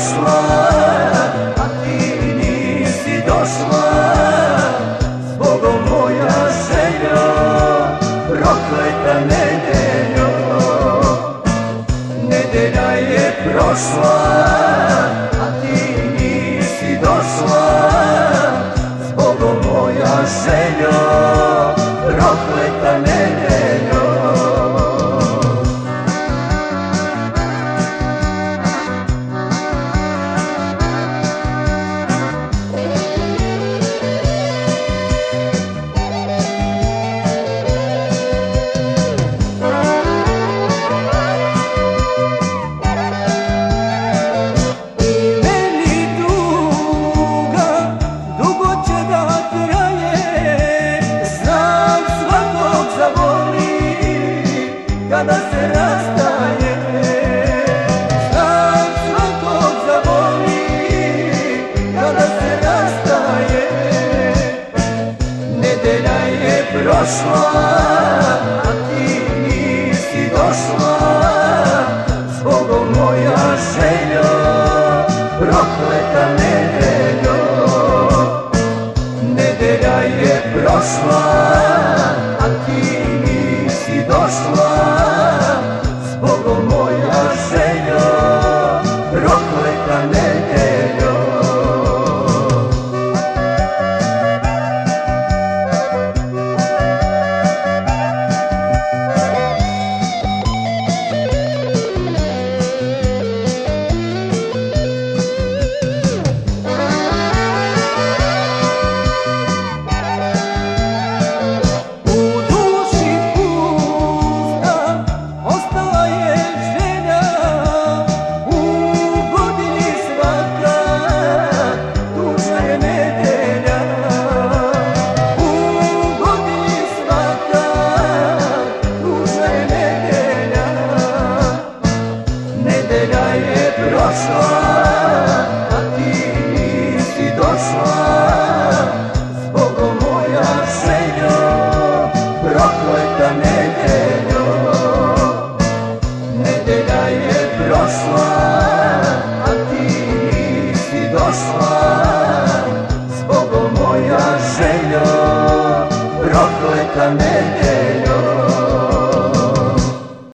došla, a ti nisi došla. Zbogom moja željo, prokleta nedeljo Nedelja je prošla prošla, a ti nisi došla Zbogom moja željo, prokleta nedeljo. Nedelja je prošla, a ti nisi došla. Zbogom moja željo, prokleta nedeljo